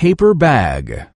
paper bag.